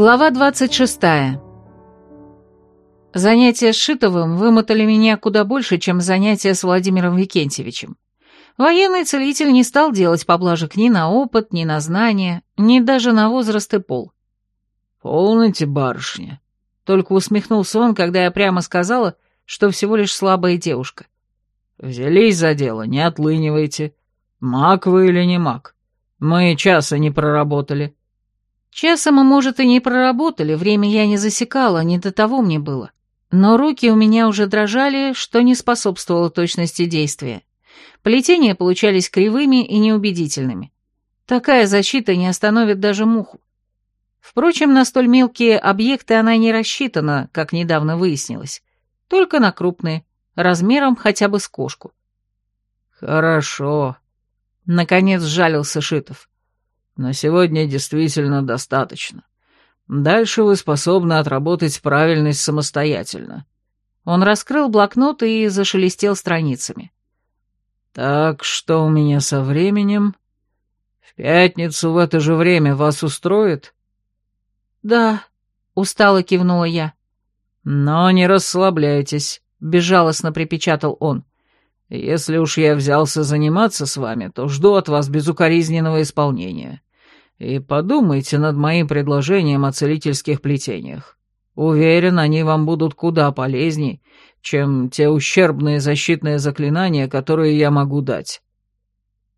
Глава 26. Занятия с Шитовым вымотали меня куда больше, чем занятия с Владимиром Викентьевичем. Военный целитель не стал делать поблажек ни на опыт, ни на знания, ни даже на возраст и пол. «Полноте, барышня», — только усмехнулся он, когда я прямо сказала, что всего лишь слабая девушка. «Взялись за дело, не отлынивайте. Маг вы или не маг? Мы часа не проработали». Часа мы, может, и не проработали, время я не засекала, не до того мне было. Но руки у меня уже дрожали, что не способствовало точности действия. Плетения получались кривыми и неубедительными. Такая защита не остановит даже муху. Впрочем, на столь мелкие объекты она не рассчитана, как недавно выяснилось. Только на крупные, размером хотя бы с кошку. «Хорошо», — наконец сжалился Шитов. На сегодня действительно достаточно. Дальше вы способны отработать правильность самостоятельно». Он раскрыл блокнот и зашелестел страницами. «Так, что у меня со временем? В пятницу в это же время вас устроит?» «Да», — устало кивнула я. «Но не расслабляйтесь», — безжалостно припечатал он. «Если уж я взялся заниматься с вами, то жду от вас безукоризненного исполнения. И подумайте над моим предложением о целительских плетениях. Уверен, они вам будут куда полезней, чем те ущербные защитные заклинания, которые я могу дать».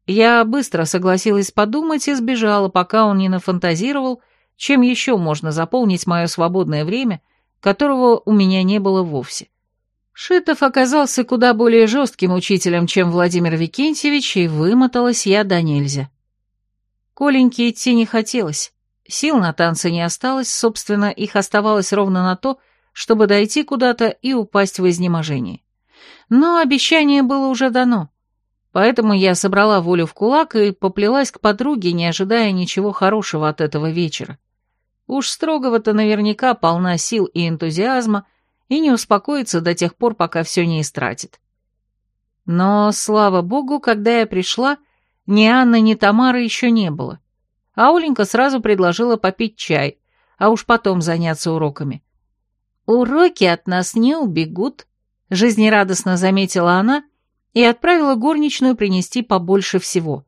Я быстро согласилась подумать и сбежала, пока он не нафантазировал, чем еще можно заполнить мое свободное время, которого у меня не было вовсе. Шитов оказался куда более жестким учителем, чем Владимир Викентьевич, и вымоталась я до нельзя. Коленьке идти не хотелось. Сил на танцы не осталось, собственно, их оставалось ровно на то, чтобы дойти куда-то и упасть в изнеможение. Но обещание было уже дано. Поэтому я собрала волю в кулак и поплелась к подруге, не ожидая ничего хорошего от этого вечера. Уж строгого-то наверняка полна сил и энтузиазма, и не успокоится до тех пор, пока все не истратит. Но, слава богу, когда я пришла, ни Анны, ни Тамары еще не было. А Оленька сразу предложила попить чай, а уж потом заняться уроками. «Уроки от нас не убегут», — жизнерадостно заметила она и отправила горничную принести побольше всего.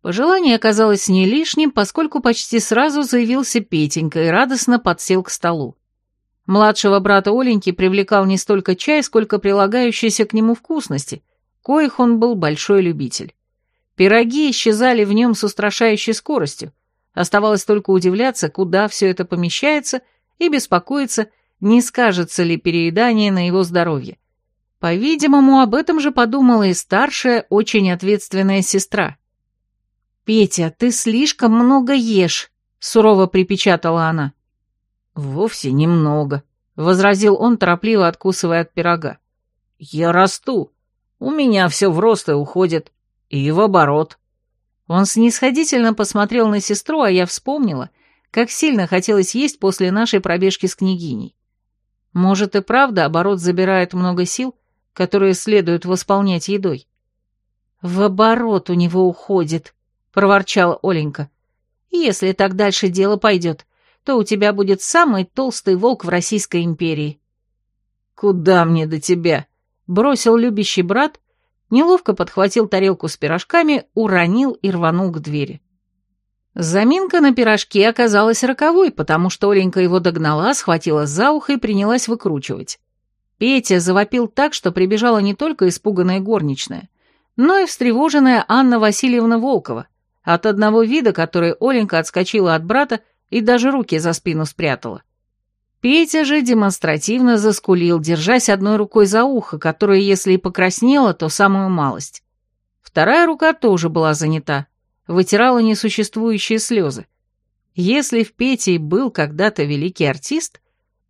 Пожелание оказалось не лишним, поскольку почти сразу заявился Петенька и радостно подсел к столу. Младшего брата Оленьки привлекал не столько чай, сколько прилагающиеся к нему вкусности, коих он был большой любитель. Пироги исчезали в нем с устрашающей скоростью. Оставалось только удивляться, куда все это помещается, и беспокоиться, не скажется ли переедание на его здоровье. По-видимому, об этом же подумала и старшая, очень ответственная сестра. «Петя, ты слишком много ешь», — сурово припечатала она. «Вовсе немного», — возразил он, торопливо откусывая от пирога. «Я расту. У меня все в рост и уходит. И в оборот. Он снисходительно посмотрел на сестру, а я вспомнила, как сильно хотелось есть после нашей пробежки с княгиней. Может и правда оборот забирает много сил, которые следует восполнять едой. «В оборот у него уходит», — проворчала Оленька. «Если так дальше дело пойдет, то у тебя будет самый толстый волк в Российской империи». «Куда мне до тебя?» — бросил любящий брат неловко подхватил тарелку с пирожками, уронил и рванул к двери. Заминка на пирожке оказалась роковой, потому что Оленька его догнала, схватила за ухо и принялась выкручивать. Петя завопил так, что прибежала не только испуганная горничная, но и встревоженная Анна Васильевна Волкова, от одного вида, который Оленька отскочила от брата и даже руки за спину спрятала. Петя же демонстративно заскулил, держась одной рукой за ухо, которое, если и покраснело, то самую малость. Вторая рука тоже была занята, вытирала несуществующие слезы. Если в Пете и был когда-то великий артист,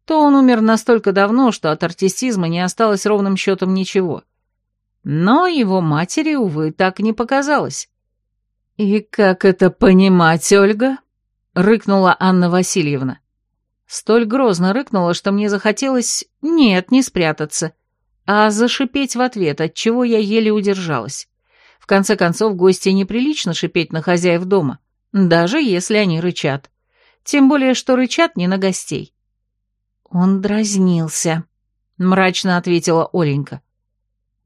то он умер настолько давно, что от артистизма не осталось ровным счетом ничего. Но его матери, увы, так не показалось. «И как это понимать, Ольга?» — рыкнула Анна Васильевна. Столь грозно рыкнула, что мне захотелось, нет, не спрятаться, а зашипеть в ответ, от чего я еле удержалась. В конце концов, гости неприлично шипеть на хозяев дома, даже если они рычат. Тем более, что рычат не на гостей. Он дразнился, мрачно ответила Оленька.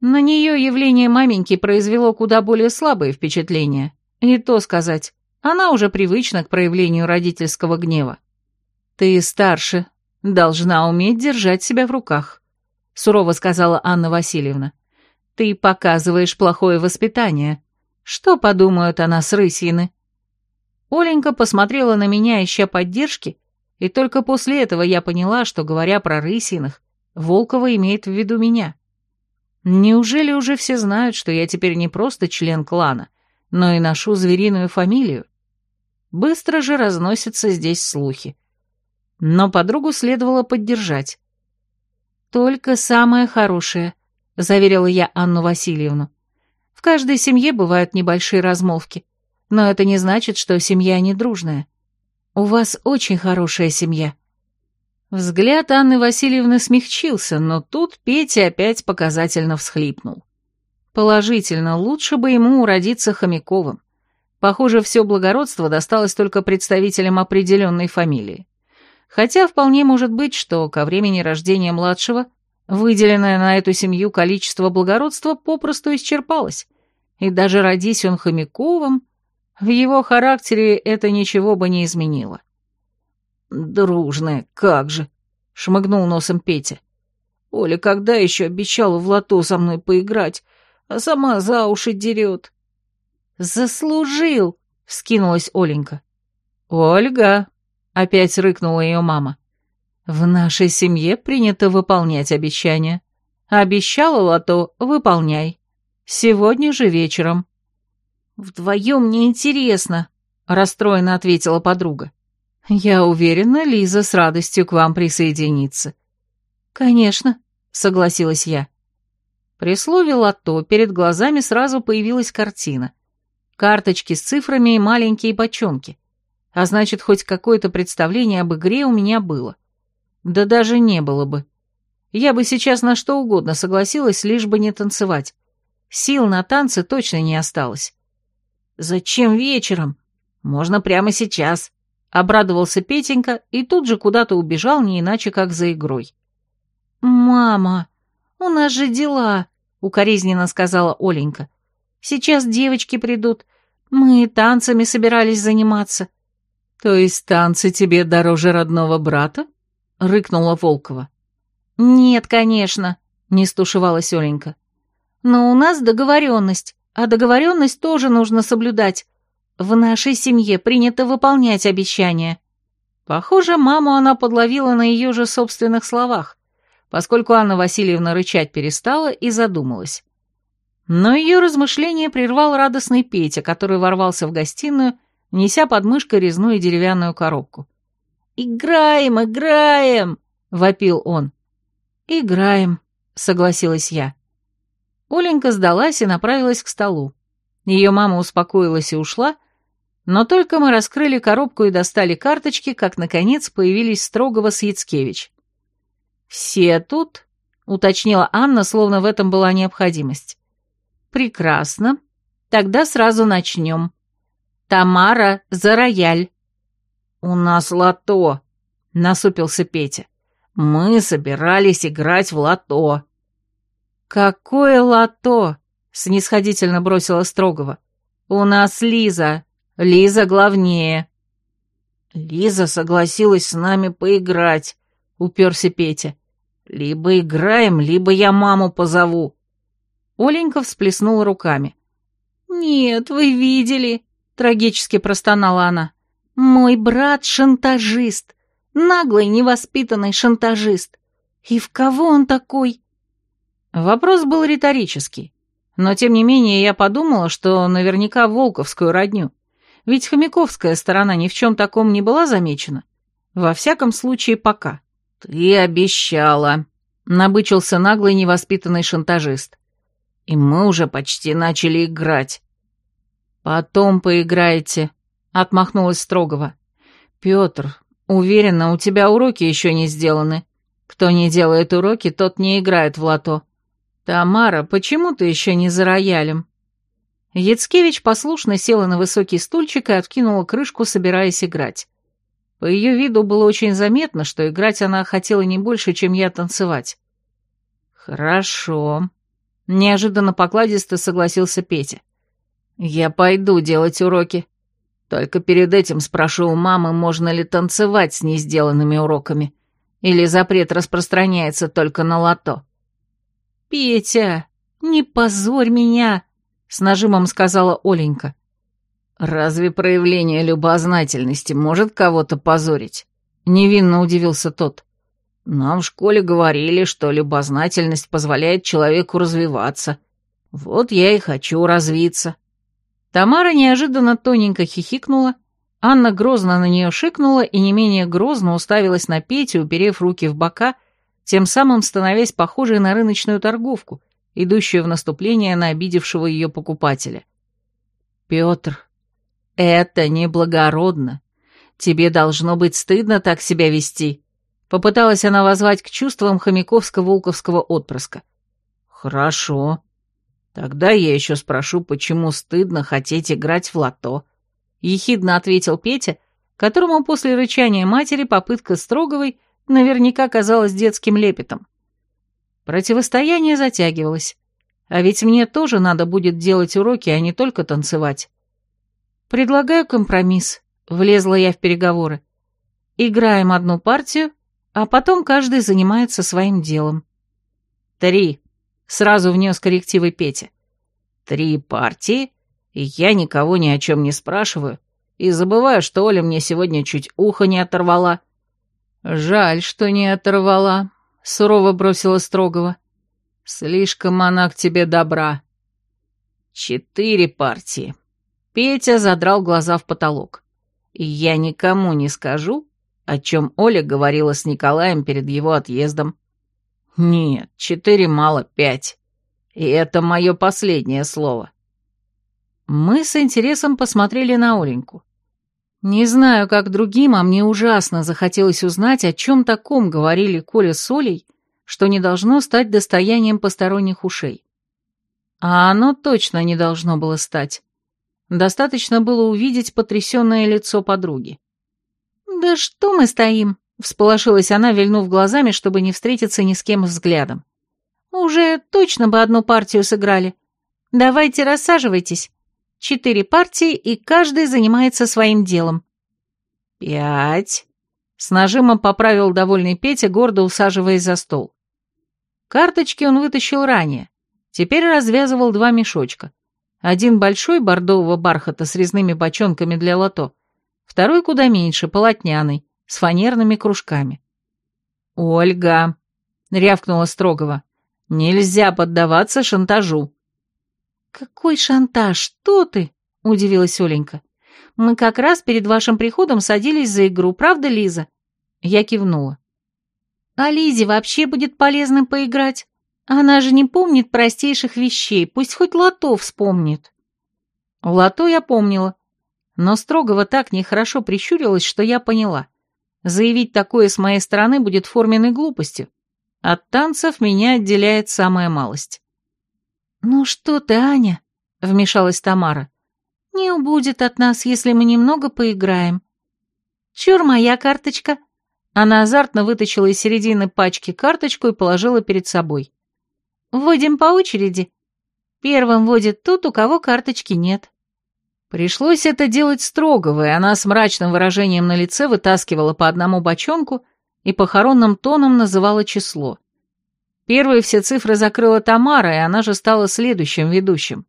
На нее явление маменьки произвело куда более слабое впечатление. И то сказать, она уже привычна к проявлению родительского гнева. Ты старше, должна уметь держать себя в руках, сурово сказала Анна Васильевна. Ты показываешь плохое воспитание. Что подумают о нас рысины? Оленька посмотрела на меня, ища поддержки, и только после этого я поняла, что, говоря про рысиных, Волкова имеет в виду меня. Неужели уже все знают, что я теперь не просто член клана, но и ношу звериную фамилию? Быстро же разносятся здесь слухи. Но подругу следовало поддержать. «Только самое хорошее», — заверила я Анну Васильевну. «В каждой семье бывают небольшие размолвки, но это не значит, что семья не дружная. У вас очень хорошая семья». Взгляд Анны Васильевны смягчился, но тут Петя опять показательно всхлипнул. Положительно, лучше бы ему уродиться Хомяковым. Похоже, все благородство досталось только представителям определенной фамилии. Хотя вполне может быть, что ко времени рождения младшего выделенное на эту семью количество благородства попросту исчерпалось, и даже родись он Хомяковым, в его характере это ничего бы не изменило. «Дружная, как же!» — шмыгнул носом Петя. «Оля когда еще обещала в лото со мной поиграть, а сама за уши дерет?» «Заслужил!» — вскинулась Оленька. «Ольга!» — опять рыкнула ее мама. «В нашей семье принято выполнять обещания. Обещала лото — выполняй. Сегодня же вечером». «Вдвоем неинтересно», — расстроенно ответила подруга. «Я уверена, Лиза с радостью к вам присоединится». «Конечно», — согласилась я. При слове «лото» перед глазами сразу появилась картина. Карточки с цифрами и маленькие бочонки. А значит, хоть какое-то представление об игре у меня было. Да даже не было бы. Я бы сейчас на что угодно согласилась, лишь бы не танцевать. Сил на танцы точно не осталось. «Зачем вечером? Можно прямо сейчас», Обрадовался Петенька и тут же куда-то убежал, не иначе, как за игрой. «Мама, у нас же дела», — укоризненно сказала Оленька. «Сейчас девочки придут. Мы танцами собирались заниматься». «То есть танцы тебе дороже родного брата?» — рыкнула Волкова. «Нет, конечно», — не стушевалась Оленька. «Но у нас договоренность, а договоренность тоже нужно соблюдать. В нашей семье принято выполнять обещания. Похоже, маму она подловила на ее же собственных словах, поскольку Анна Васильевна рычать перестала и задумалась. Но ее размышление прервал радостный Петя, который ворвался в гостиную, неся под мышкой резную деревянную коробку. «Играем, играем!» — вопил он. «Играем», — согласилась я. Оленька сдалась и направилась к столу. Ее мама успокоилась и ушла, но только мы раскрыли коробку и достали карточки, как, наконец, появились Строгова с Яцкевич. «Все тут?» — уточнила Анна, словно в этом была необходимость. «Прекрасно. Тогда сразу начнем. Тамара, за рояль». «У нас лото», — насупился Петя. «Мы собирались играть в лото». «Какое лото?» — снисходительно бросила Строгова. «У нас Лиза. Лиза главнее». «Лиза согласилась с нами поиграть», — уперся Петя. «Либо играем, либо я маму позову». Оленька всплеснула руками. «Нет, вы видели», — трагически простонала она. «Мой брат шантажист, наглый, невоспитанный шантажист. И в кого он такой?» Вопрос был риторический, но тем не менее я подумала, что наверняка волковскую родню. Ведь хомяковская сторона ни в чем таком не была замечена. Во всяком случае, пока. «Ты обещала», — набычился наглый невоспитанный шантажист. «И мы уже почти начали играть». «Потом поиграете», — отмахнулась Строгова. «Петр, уверена, у тебя уроки еще не сделаны. Кто не делает уроки, тот не играет в лото. Тамара, почему ты еще не за роялем?» Яцкевич послушно села на высокий стульчик и откинула крышку, собираясь играть. По ее виду было очень заметно, что играть она хотела не больше, чем я танцевать. «Хорошо», — неожиданно покладисто согласился Петя. «Я пойду делать уроки. Только перед этим спрошу у мамы, можно ли танцевать с несделанными уроками, или запрет распространяется только на лото». «Петя, не позорь меня!» — с нажимом сказала Оленька. «Разве проявление любознательности может кого-то позорить?» — невинно удивился тот. «Нам в школе говорили, что любознательность позволяет человеку развиваться. Вот я и хочу развиться». Тамара неожиданно тоненько хихикнула, Анна грозно на нее шикнула и не менее грозно уставилась на Петю, уперев руки в бока, тем самым становясь похожей на рыночную торговку, идущую в наступление на обидевшего ее покупателя. «Петр, это неблагородно. Тебе должно быть стыдно так себя вести», — попыталась она возвать к чувствам хомяковско-волковского отпрыска. «Хорошо. Тогда я еще спрошу, почему стыдно хотеть играть в лото», — ехидно ответил Петя, которому после рычания матери попытка Строговой наверняка казалась детским лепетом. Противостояние затягивалось. А ведь мне тоже надо будет делать уроки, а не только танцевать. Предлагаю компромисс. Влезла я в переговоры. Играем одну партию, а потом каждый занимается своим делом. Три. Сразу внес коррективы Петя. Три партии, и я никого ни о чем не спрашиваю, и забываю, что Оля мне сегодня чуть ухо не оторвала. Жаль, что не оторвала, — сурово бросила строгого. «Слишком она к тебе добра». «Четыре партии». Петя задрал глаза в потолок. «И я никому не скажу, о чем Оля говорила с Николаем перед его отъездом. Нет, четыре мало пять. И это мое последнее слово». Мы с интересом посмотрели на Оленьку. Не знаю, как другим, а мне ужасно захотелось узнать, о чем таком говорили Коля с Олей, что не должно стать достоянием посторонних ушей. А оно точно не должно было стать. Достаточно было увидеть потрясенное лицо подруги. «Да что мы стоим?» — всполошилась она, вильнув глазами, чтобы не встретиться ни с кем взглядом. «Уже точно бы одну партию сыграли. Давайте рассаживайтесь. Четыре партии, и каждый занимается своим делом. Пять. С нажимом поправил довольный Петя, гордо усаживаясь за стол. Карточки он вытащил ранее. Теперь развязывал два мешочка. Один большой бордового бархата с резными бочонками для лото, второй куда меньше, полотняный, с фанерными кружками. «Ольга!» — рявкнула строгого. «Нельзя поддаваться шантажу. «Какой шантаж? Что ты?» — удивилась Оленька. «Мы как раз перед вашим приходом садились за игру, правда, Лиза?» Я кивнула. «А Лизе вообще будет полезно поиграть. Она же не помнит простейших вещей, пусть хоть лото вспомнит». Лото я помнила, но Строгова так нехорошо прищурилась, что я поняла. Заявить такое с моей стороны будет форменной глупостью. От танцев меня отделяет самая малость. «Ну что ты, Аня?» — вмешалась Тамара. «Не убудет от нас, если мы немного поиграем». «Чур моя карточка!» Она азартно вытащила из середины пачки карточку и положила перед собой. «Вводим по очереди. Первым вводит тот, у кого карточки нет». Пришлось это делать строгого, и она с мрачным выражением на лице вытаскивала по одному бочонку и похоронным тоном называла число. Первые все цифры закрыла Тамара, и она же стала следующим ведущим.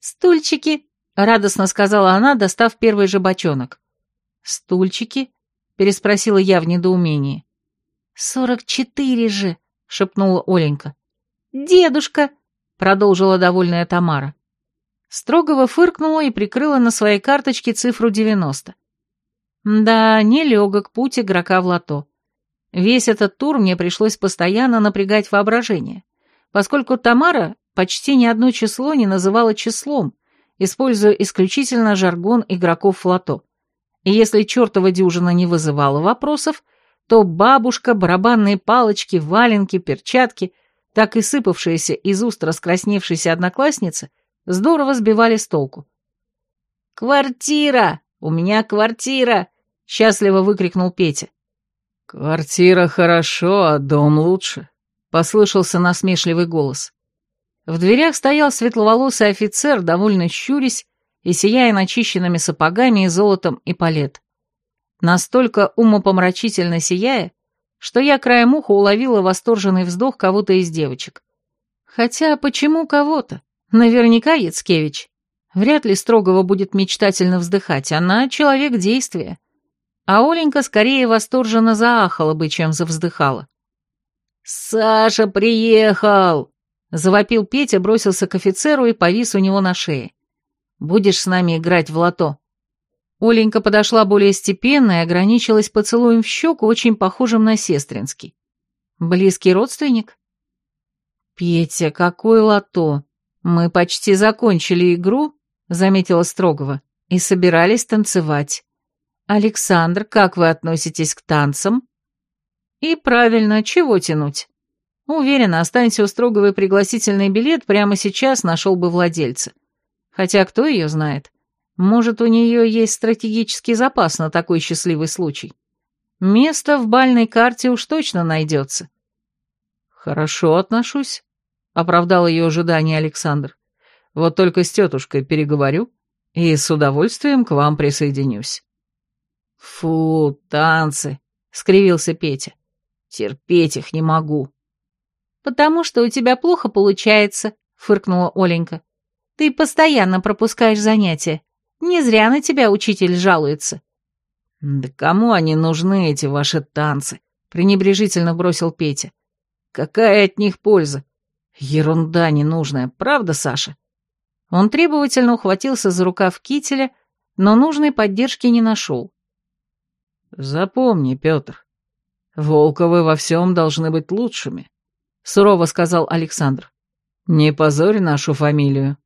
«Стульчики», — радостно сказала она, достав первый же бочонок. «Стульчики?» — переспросила я в недоумении. «Сорок четыре же», — шепнула Оленька. «Дедушка», — продолжила довольная Тамара. Строгова фыркнула и прикрыла на своей карточке цифру девяносто. Да, нелегок путь игрока в лото. Весь этот тур мне пришлось постоянно напрягать воображение, поскольку Тамара почти ни одно число не называла числом, используя исключительно жаргон игроков флото. И если чертова дюжина не вызывала вопросов, то бабушка, барабанные палочки, валенки, перчатки, так и сыпавшиеся из уст раскрасневшейся одноклассницы, здорово сбивали с толку. «Квартира! У меня квартира! счастливо выкрикнул Петя. «Квартира хорошо, а дом лучше», — послышался насмешливый голос. В дверях стоял светловолосый офицер, довольно щурясь и сияя начищенными сапогами и золотом и палет. Настолько умопомрачительно сияя, что я краем уха уловила восторженный вздох кого-то из девочек. Хотя почему кого-то? Наверняка Яцкевич. Вряд ли Строгова будет мечтательно вздыхать, она человек действия. А Оленька скорее восторженно заахала бы, чем завздыхала. «Саша приехал!» Завопил Петя, бросился к офицеру и повис у него на шее. «Будешь с нами играть в лото?» Оленька подошла более степенно и ограничилась поцелуем в щеку, очень похожим на сестринский. «Близкий родственник?» «Петя, какой лото! Мы почти закончили игру», — заметила Строгова, — «и собирались танцевать. Александр, как вы относитесь к танцам?» «И правильно, чего тянуть?» Уверена, останься у Строговой пригласительный билет, прямо сейчас нашел бы владельца. Хотя кто ее знает? Может, у нее есть стратегический запас на такой счастливый случай. Место в бальной карте уж точно найдется. Хорошо отношусь, — оправдал ее ожидание Александр. Вот только с тетушкой переговорю и с удовольствием к вам присоединюсь. Фу, танцы, — скривился Петя. Терпеть их не могу. «Потому что у тебя плохо получается», — фыркнула Оленька. «Ты постоянно пропускаешь занятия. Не зря на тебя учитель жалуется». «Да кому они нужны, эти ваши танцы?» — пренебрежительно бросил Петя. «Какая от них польза? Ерунда ненужная, правда, Саша?» Он требовательно ухватился за рукав кителя, но нужной поддержки не нашел. «Запомни, Петр, Волковы во всем должны быть лучшими. — сурово сказал Александр. «Не позорь нашу фамилию».